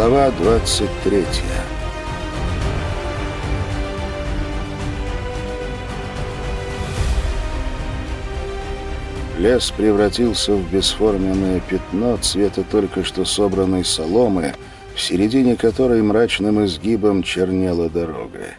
Глава двадцать третья Лес превратился в бесформенное пятно цвета только что собранной соломы, в середине которой мрачным изгибом чернела дорога.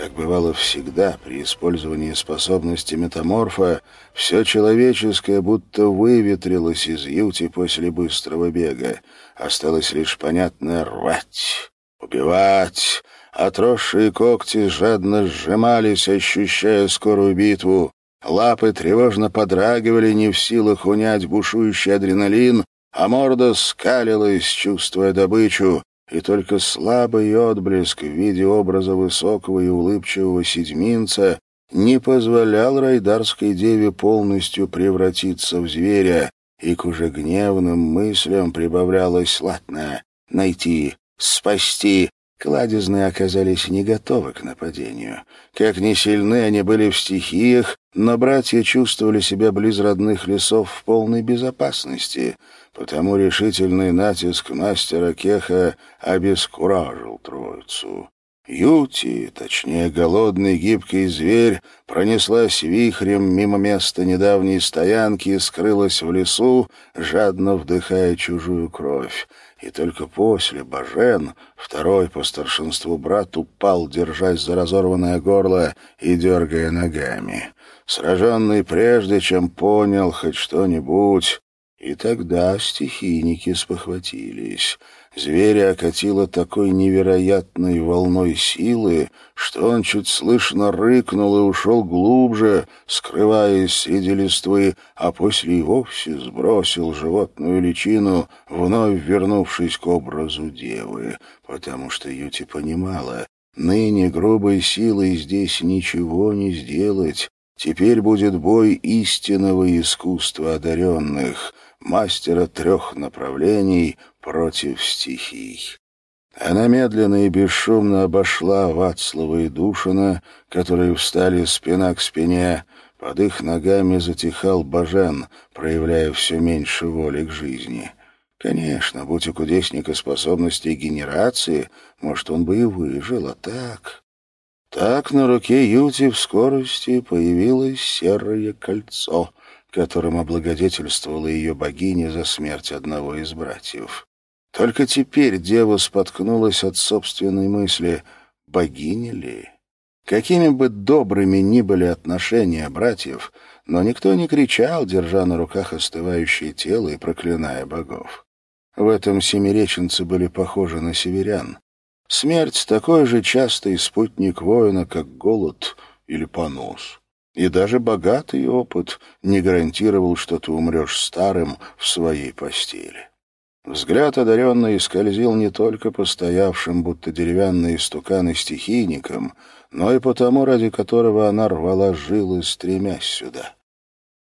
Как бывало всегда при использовании способности метаморфа, все человеческое будто выветрилось из юти после быстрого бега. Осталось лишь понятное «рвать», «убивать». Отросшие когти жадно сжимались, ощущая скорую битву. Лапы тревожно подрагивали, не в силах унять бушующий адреналин, а морда скалилась, чувствуя добычу, и только слабый отблеск в виде образа высокого и улыбчивого седьминца не позволял райдарской деве полностью превратиться в зверя, и к уже гневным мыслям прибавлялось «Ладно, найти, спасти, Кладезные оказались не готовы к нападению. Как ни сильны они были в стихиях, но братья чувствовали себя близ родных лесов в полной безопасности, потому решительный натиск мастера Кеха обескуражил троицу. Юти, точнее голодный гибкий зверь, пронеслась вихрем мимо места недавней стоянки и скрылась в лесу, жадно вдыхая чужую кровь. И только после Бажен, второй по старшинству брат, упал, держась за разорванное горло и дергая ногами. Сраженный прежде, чем понял хоть что-нибудь, и тогда стихийники спохватились. Зверя окатило такой невероятной волной силы, что он чуть слышно рыкнул и ушел глубже, скрываясь среди листвы, а после и вовсе сбросил животную личину, вновь вернувшись к образу девы, потому что Юти понимала, ныне грубой силой здесь ничего не сделать, Теперь будет бой истинного искусства одаренных, мастера трех направлений против стихий. Она медленно и бесшумно обошла Вацлава и Душина, которые встали спина к спине. Под их ногами затихал Бажен, проявляя все меньше воли к жизни. Конечно, будь у кудесника способности генерации, может, он бы и выжил, а так... Так на руке Юти в скорости появилось серое кольцо, которым облагодетельствовала ее богиня за смерть одного из братьев. Только теперь дева споткнулась от собственной мысли, богиня ли? Какими бы добрыми ни были отношения братьев, но никто не кричал, держа на руках остывающее тело и проклиная богов. В этом семиреченцы были похожи на северян. Смерть — такой же частый спутник воина, как голод или понос. И даже богатый опыт не гарантировал, что ты умрешь старым в своей постели. Взгляд одаренный скользил не только по стоявшим, будто деревянные стуканы стихийникам, но и по тому, ради которого она рвала жилы, стремясь сюда.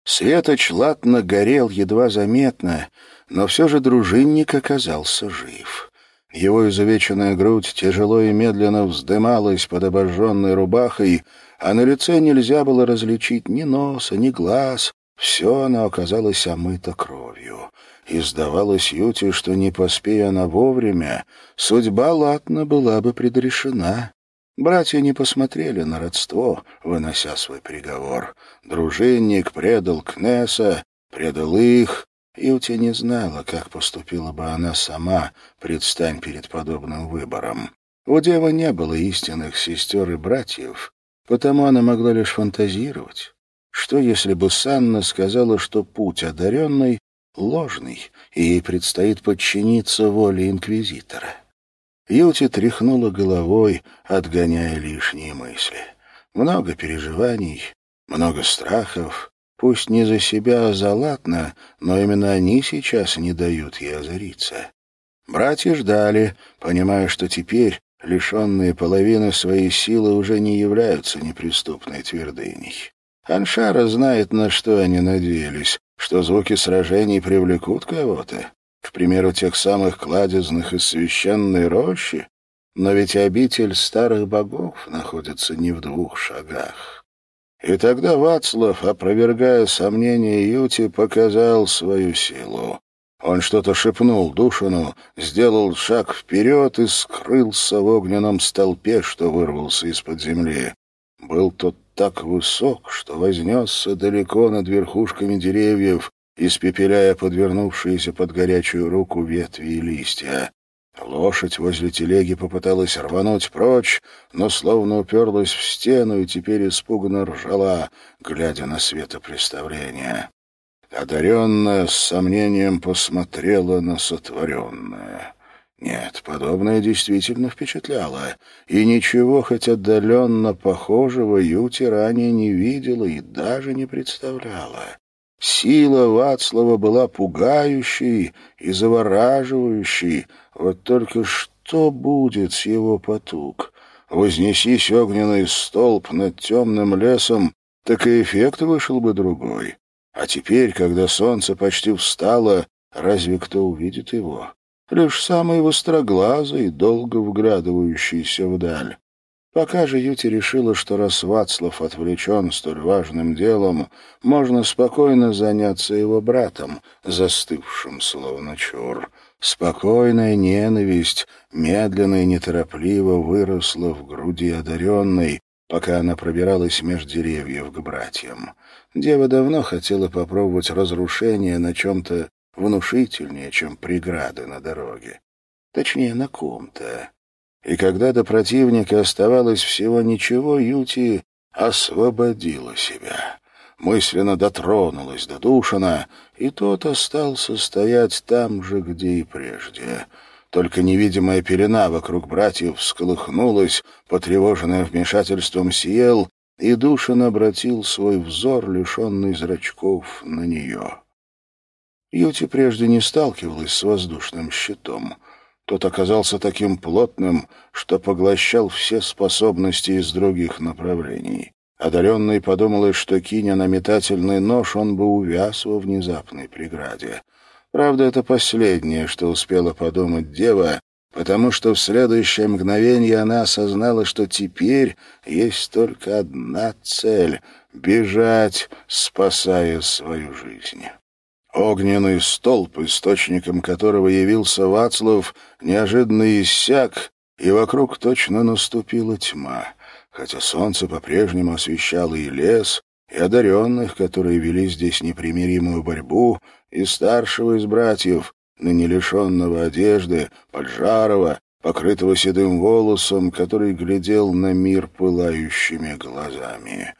Светоч латно горел едва заметно, но все же дружинник оказался жив. Его изувеченная грудь тяжело и медленно вздымалась под обожженной рубахой, а на лице нельзя было различить ни носа, ни глаз. Все оно оказалось омыто кровью. И сдавалось Юте, что не поспея она вовремя, судьба Латна была бы предрешена. Братья не посмотрели на родство, вынося свой приговор. Дружинник предал Кнеса, предал их, Юти не знала, как поступила бы она сама, предстань перед подобным выбором. У девы не было истинных сестер и братьев, потому она могла лишь фантазировать. Что, если бы Санна сказала, что путь одаренный ложный, и ей предстоит подчиниться воле инквизитора? Юти тряхнула головой, отгоняя лишние мысли. Много переживаний, много страхов, Пусть не за себя, а за Латна, но именно они сейчас не дают ей озариться. Братья ждали, понимая, что теперь, лишенные половины своей силы, уже не являются неприступной твердыней. Аншара знает, на что они надеялись, что звуки сражений привлекут кого-то, к примеру, тех самых кладезных из священной рощи, но ведь обитель старых богов находится не в двух шагах. И тогда Вацлав, опровергая сомнения Юти, показал свою силу. Он что-то шепнул Душину, сделал шаг вперед и скрылся в огненном столпе, что вырвался из-под земли. Был тот так высок, что вознесся далеко над верхушками деревьев, испепеляя подвернувшиеся под горячую руку ветви и листья. Лошадь возле телеги попыталась рвануть прочь, но словно уперлась в стену и теперь испуганно ржала, глядя на светопреставление. Одаренная с сомнением посмотрела на сотворенное. Нет, подобное действительно впечатляло, и ничего хоть отдаленно похожего Юти ранее не видела и даже не представляла. Сила Вацлава была пугающей и завораживающей, вот только что будет с его потуг? Вознесись огненный столб над темным лесом, так и эффект вышел бы другой. А теперь, когда солнце почти встало, разве кто увидит его? Лишь самый востроглазый, долго вглядывающийся вдаль. Пока же Юти решила, что раз Вацлав отвлечен столь важным делом, можно спокойно заняться его братом, застывшим словно чур. Спокойная ненависть медленно и неторопливо выросла в груди одаренной, пока она пробиралась меж деревьев к братьям. Дева давно хотела попробовать разрушение на чем-то внушительнее, чем преграды на дороге. Точнее, на ком-то. И когда до противника оставалось всего ничего, Юти освободила себя. Мысленно дотронулась до Душина, и тот остался стоять там же, где и прежде. Только невидимая пелена вокруг братьев всколыхнулась, потревоженная вмешательством Сиел, и Душин обратил свой взор, лишенный зрачков, на нее. Юти прежде не сталкивалась с воздушным щитом — тот оказался таким плотным, что поглощал все способности из других направлений. Одаренный подумал, что киня на метательный нож, он бы увяз во внезапной преграде. Правда, это последнее, что успела подумать дева, потому что в следующее мгновение она осознала, что теперь есть только одна цель — бежать, спасая свою жизнь. Огненный столб, источником которого явился Вацлав, неожиданно иссяк, и вокруг точно наступила тьма, хотя солнце по-прежнему освещало и лес, и одаренных, которые вели здесь непримиримую борьбу, и старшего из братьев, ныне лишенного одежды, поджарого, покрытого седым волосом, который глядел на мир пылающими глазами.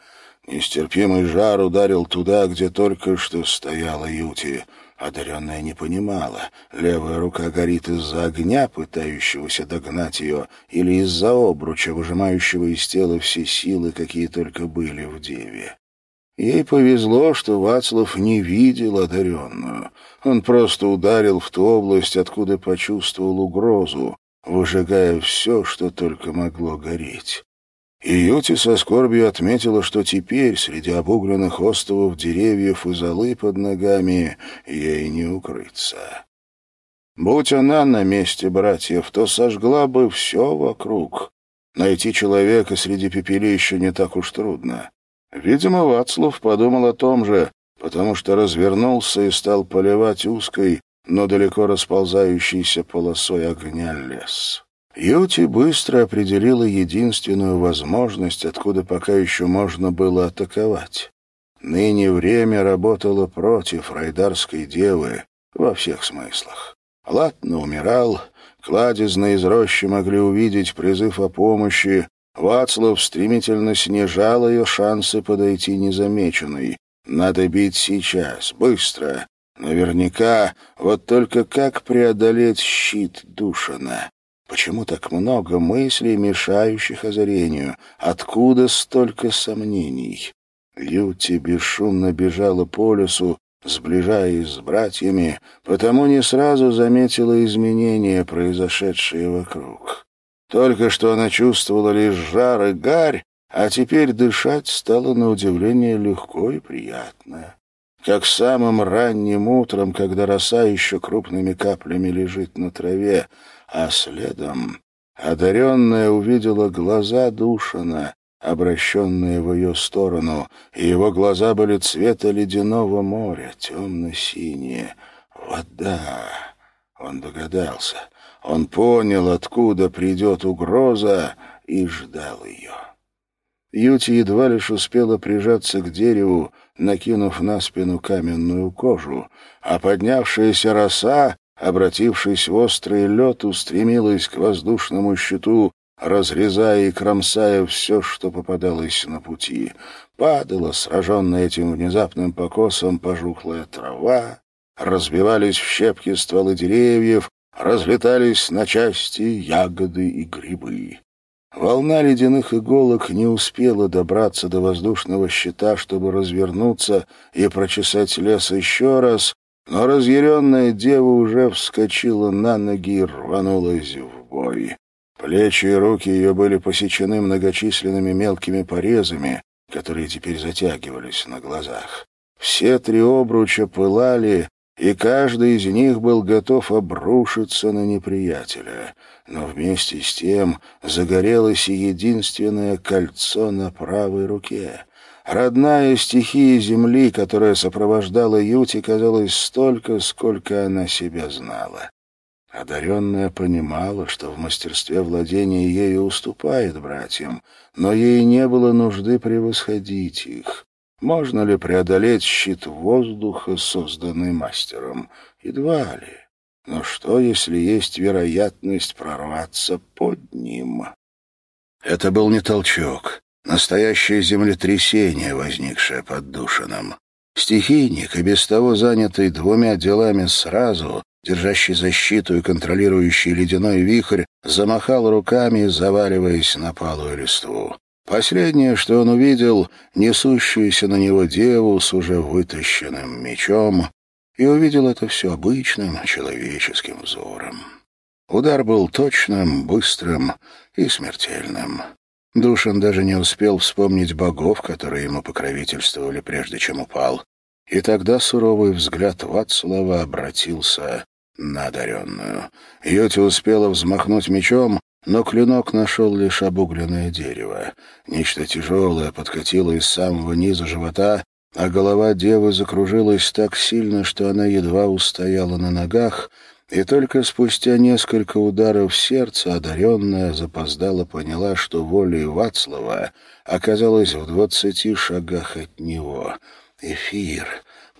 Нестерпимый жар ударил туда, где только что стояла Юти. Одаренная не понимала, левая рука горит из-за огня, пытающегося догнать ее, или из-за обруча, выжимающего из тела все силы, какие только были в деве. Ей повезло, что Вацлав не видел одаренную. Он просто ударил в ту область, откуда почувствовал угрозу, выжигая все, что только могло гореть. И Юти со скорбью отметила, что теперь среди обугленных островов деревьев и золы под ногами ей не укрыться. Будь она на месте братьев, то сожгла бы все вокруг. Найти человека среди пепелища не так уж трудно. Видимо, Вацлав подумал о том же, потому что развернулся и стал поливать узкой, но далеко расползающейся полосой огня лес. Юти быстро определила единственную возможность, откуда пока еще можно было атаковать. Ныне время работало против райдарской девы во всех смыслах. Латно умирал, кладезно из рощи могли увидеть призыв о помощи, Вацлав стремительно снижал ее шансы подойти незамеченной. Надо бить сейчас, быстро. Наверняка, вот только как преодолеть щит Душина? Почему так много мыслей, мешающих озарению? Откуда столько сомнений? Льюти бесшумно бежала по лесу, сближаясь с братьями, потому не сразу заметила изменения, произошедшие вокруг. Только что она чувствовала лишь жар и гарь, а теперь дышать стало на удивление легко и приятно. Как самым ранним утром, когда роса еще крупными каплями лежит на траве, а следом одаренная увидела глаза Душина, обращенные в ее сторону, и его глаза были цвета ледяного моря, темно-синие. Вода. Он догадался. Он понял, откуда придет угроза, и ждал ее. Юти едва лишь успела прижаться к дереву, накинув на спину каменную кожу, а поднявшаяся роса, обратившись в острый лед, устремилась к воздушному щиту, разрезая и кромсая все, что попадалось на пути. Падала, сраженная этим внезапным покосом, пожухлая трава, разбивались в щепки стволы деревьев, разлетались на части ягоды и грибы. Волна ледяных иголок не успела добраться до воздушного щита, чтобы развернуться и прочесать лес еще раз, но разъяренная дева уже вскочила на ноги и рванулась в бой. Плечи и руки ее были посечены многочисленными мелкими порезами, которые теперь затягивались на глазах. Все три обруча пылали, и каждый из них был готов обрушиться на неприятеля. Но вместе с тем загорелось и единственное кольцо на правой руке. Родная стихия земли, которая сопровождала Юти, казалось столько, сколько она себя знала. Одаренная понимала, что в мастерстве владения ею уступает братьям, но ей не было нужды превосходить их. Можно ли преодолеть щит воздуха, созданный мастером? Едва ли. Но что, если есть вероятность прорваться под ним? Это был не толчок, настоящее землетрясение, возникшее под Душином. Стихийник, и без того занятый двумя делами сразу, держащий защиту и контролирующий ледяной вихрь, замахал руками, заваливаясь на палую листву. Последнее, что он увидел, несущуюся на него деву с уже вытащенным мечом, и увидел это все обычным человеческим взором. Удар был точным, быстрым и смертельным. Душин даже не успел вспомнить богов, которые ему покровительствовали, прежде чем упал. И тогда суровый взгляд Вацлава обратился на одаренную. Йоти успела взмахнуть мечом, но клинок нашел лишь обугленное дерево. Нечто тяжелое подкатило из самого низа живота, а голова девы закружилась так сильно, что она едва устояла на ногах, и только спустя несколько ударов сердца одаренная запоздала поняла, что волей Вацлава оказалась в двадцати шагах от него. Эфир,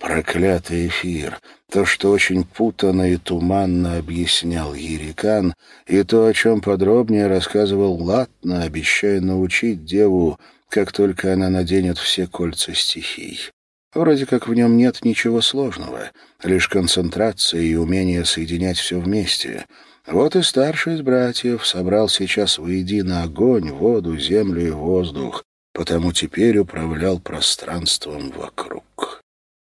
Проклятый эфир, то, что очень путанно и туманно объяснял Ерикан, и то, о чем подробнее рассказывал Латна, обещая научить деву, как только она наденет все кольца стихий. Вроде как в нем нет ничего сложного, лишь концентрация и умение соединять все вместе. Вот и старший из братьев собрал сейчас воедино огонь, воду, землю и воздух, потому теперь управлял пространством вокруг.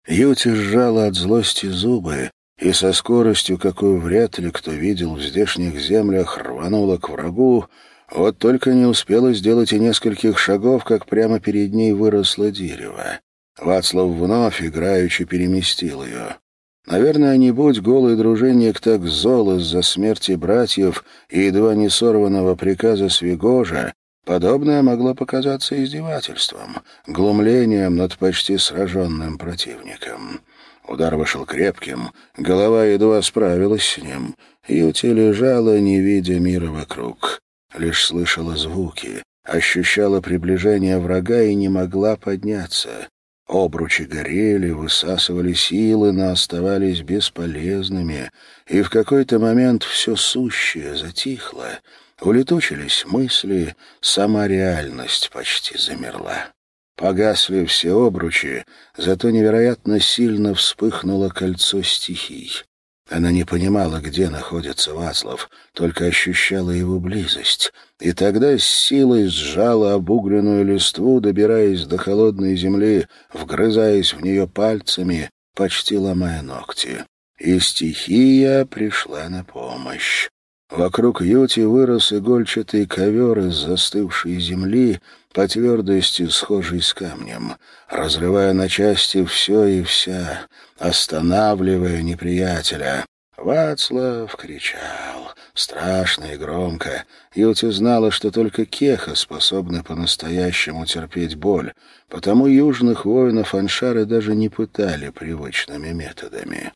Юти сжала от злости зубы и со скоростью, какую вряд ли кто видел в здешних землях, рванула к врагу, вот только не успела сделать и нескольких шагов, как прямо перед ней выросло дерево. Вацлав вновь играючи переместил ее. Наверное, не будь голый дружинник так зол из-за смерти братьев и едва не сорванного приказа Свигожа, Подобное могло показаться издевательством, глумлением над почти сраженным противником. Удар вышел крепким, голова едва справилась с ним. Юти лежала, не видя мира вокруг. Лишь слышала звуки, ощущала приближение врага и не могла подняться. Обручи горели, высасывали силы, но оставались бесполезными, и в какой-то момент все сущее затихло — Улетучились мысли, сама реальность почти замерла. Погасли все обручи, зато невероятно сильно вспыхнуло кольцо стихий. Она не понимала, где находится Вацлав, только ощущала его близость. И тогда с силой сжала обугленную листву, добираясь до холодной земли, вгрызаясь в нее пальцами, почти ломая ногти. И стихия пришла на помощь. Вокруг Юти вырос игольчатый ковер из застывшей земли, по твердости схожий с камнем, разрывая на части все и вся, останавливая неприятеля. Вацлав кричал, страшно и громко. Юти знала, что только кеха способны по-настоящему терпеть боль, потому южных воинов аншары даже не пытали привычными методами.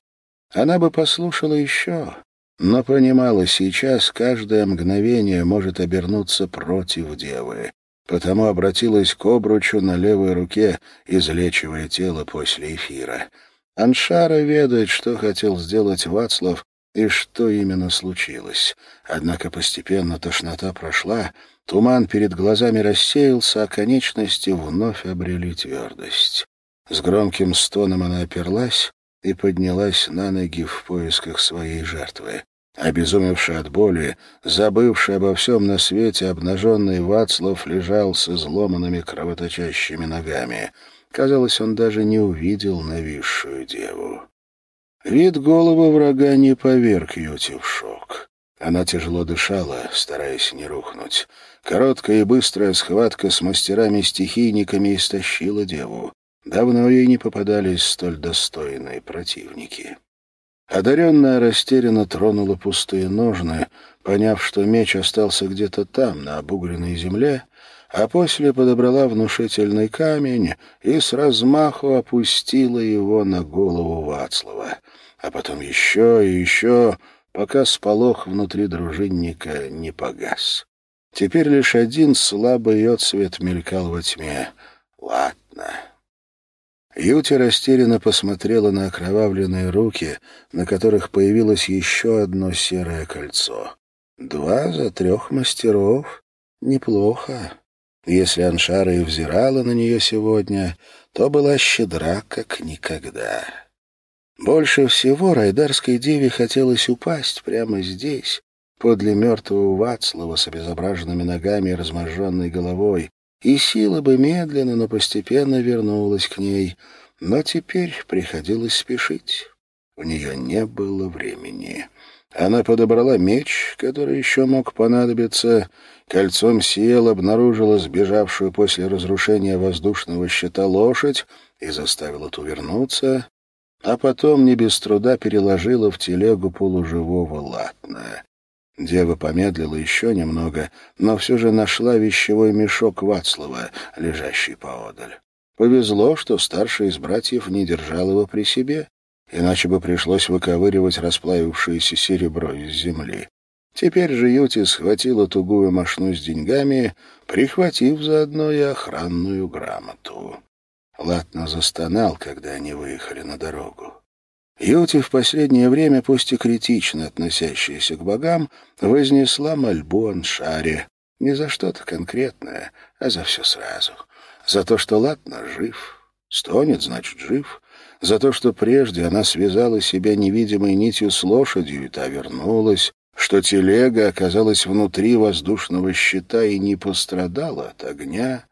Она бы послушала еще, но понимала, сейчас каждое мгновение может обернуться против девы, потому обратилась к обручу на левой руке, излечивая тело после эфира. Аншара ведает, что хотел сделать Вацлав и что именно случилось. Однако постепенно тошнота прошла, туман перед глазами рассеялся, а конечности вновь обрели твердость. С громким стоном она оперлась и поднялась на ноги в поисках своей жертвы. Обезумевший от боли, забывший обо всем на свете, обнаженный Вацлав лежал с изломанными кровоточащими ногами. Казалось, он даже не увидел нависшую деву. Вид головы врага не поверг Юти в шок. Она тяжело дышала, стараясь не рухнуть. Короткая и быстрая схватка с мастерами-стихийниками истощила деву. Давно ей не попадались столь достойные противники. Одаренная растерянно тронула пустые ножны, поняв, что меч остался где-то там, на обугленной земле, а после подобрала внушительный камень и с размаху опустила его на голову Вацлава, а потом еще и еще, пока сполох внутри дружинника не погас. Теперь лишь один слабый отсвет мелькал во тьме. «Ладно». Юти растерянно посмотрела на окровавленные руки, на которых появилось еще одно серое кольцо. Два за трех мастеров. Неплохо. Если Аншара и взирала на нее сегодня, то была щедра, как никогда. Больше всего Райдарской деве хотелось упасть прямо здесь, подле мертвого Вацлава с обезображенными ногами и разможженной головой, и сила бы медленно, но постепенно вернулась к ней, но теперь приходилось спешить. У нее не было времени. Она подобрала меч, который еще мог понадобиться, кольцом сел, обнаружила сбежавшую после разрушения воздушного щита лошадь и заставила ту вернуться, а потом не без труда переложила в телегу полуживого латна. Дева помедлила еще немного, но все же нашла вещевой мешок Вацлава, лежащий поодаль. Повезло, что старший из братьев не держал его при себе, иначе бы пришлось выковыривать расплавившееся серебро из земли. Теперь же Юти схватила тугую мошну с деньгами, прихватив заодно и охранную грамоту. Латно застонал, когда они выехали на дорогу. Юти в последнее время, пусть и критично относящаяся к богам, вознесла мольбу Аншаре. Не за что-то конкретное, а за все сразу. За то, что Латна жив. Стонет, значит, жив. За то, что прежде она связала себя невидимой нитью с лошадью, и та вернулась, что телега оказалась внутри воздушного щита и не пострадала от огня,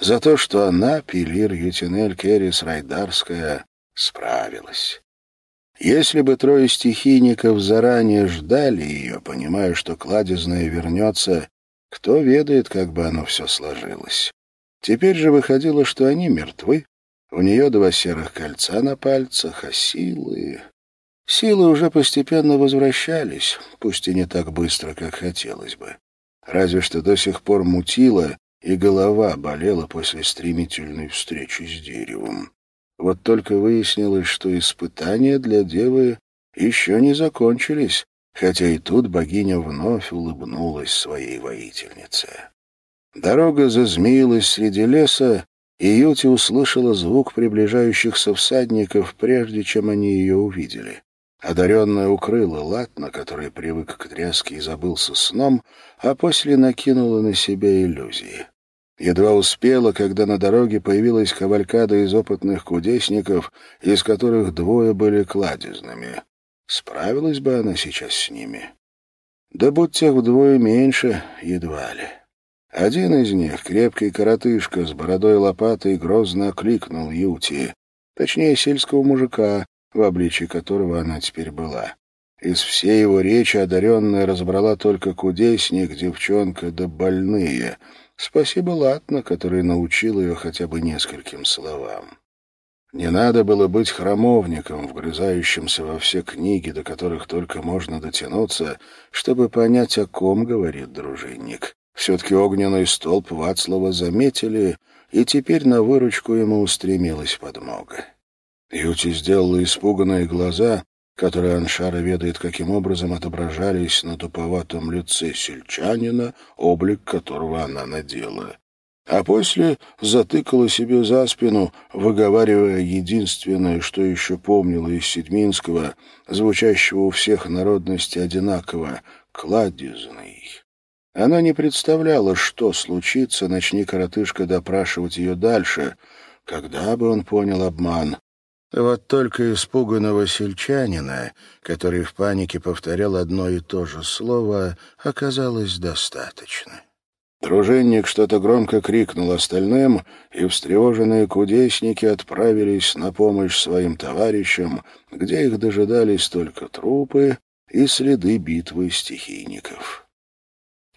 за то, что она, Пилир Ютинель Керрис Райдарская, справилась. Если бы трое стихийников заранее ждали ее, понимая, что кладезная вернется, кто ведает, как бы оно все сложилось. Теперь же выходило, что они мертвы, у нее два серых кольца на пальцах, а силы... Силы уже постепенно возвращались, пусть и не так быстро, как хотелось бы. Разве что до сих пор мутило, и голова болела после стремительной встречи с деревом. Вот только выяснилось, что испытания для девы еще не закончились, хотя и тут богиня вновь улыбнулась своей воительнице. Дорога зазмеилась среди леса, и Юти услышала звук приближающихся всадников, прежде чем они ее увидели. Одаренная укрыла лат, на который привык к тряске и забылся сном, а после накинула на себя иллюзии. Едва успела, когда на дороге появилась кавалькада из опытных кудесников, из которых двое были кладезными. Справилась бы она сейчас с ними. Да будь тех вдвое меньше, едва ли. Один из них, крепкий коротышка с бородой лопатой, грозно окликнул Юти, точнее, сельского мужика, в обличии которого она теперь была. Из всей его речи одаренная разобрала только кудесник, девчонка да больные — Спасибо Латна, который научил ее хотя бы нескольким словам. Не надо было быть храмовником, вгрызающимся во все книги, до которых только можно дотянуться, чтобы понять, о ком говорит дружинник. Все-таки огненный столб Вацлава заметили, и теперь на выручку ему устремилась подмога. Юти сделала испуганные глаза, которые Аншара ведает, каким образом отображались на туповатом лице сельчанина, облик которого она надела. А после затыкала себе за спину, выговаривая единственное, что еще помнила из Седминского, звучащего у всех народностей одинаково — «кладезный». Она не представляла, что случится, начни коротышка допрашивать ее дальше, когда бы он понял обман, вот только испуганного сельчанина, который в панике повторял одно и то же слово, оказалось достаточно. Дружинник что-то громко крикнул остальным, и встревоженные кудесники отправились на помощь своим товарищам, где их дожидались только трупы и следы битвы стихийников.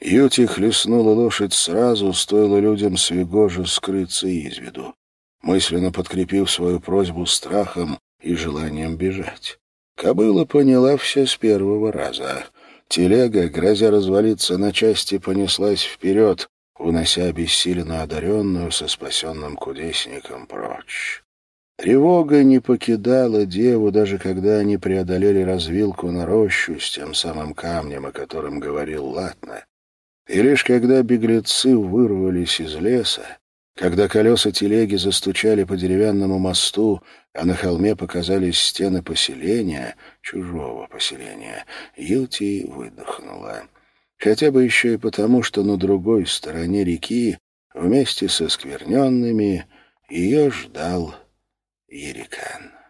Юти хлестнула лошадь сразу, стоило людям с Вигожа скрыться из виду мысленно подкрепив свою просьбу страхом и желанием бежать. Кобыла поняла все с первого раза. Телега, грозя развалиться на части, понеслась вперед, унося обессиленно одаренную со спасенным кудесником прочь. Тревога не покидала деву, даже когда они преодолели развилку на рощу с тем самым камнем, о котором говорил Латна. И лишь когда беглецы вырвались из леса, когда колеса телеги застучали по деревянному мосту, а на холме показались стены поселения, чужого поселения, Юти выдохнула. Хотя бы еще и потому, что на другой стороне реки, вместе со скверненными, ее ждал Ерикан.